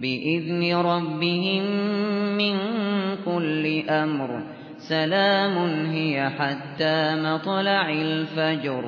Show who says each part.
Speaker 1: بإذن ربهم من كل أمر. سلام هي حتى مطلع الفجر.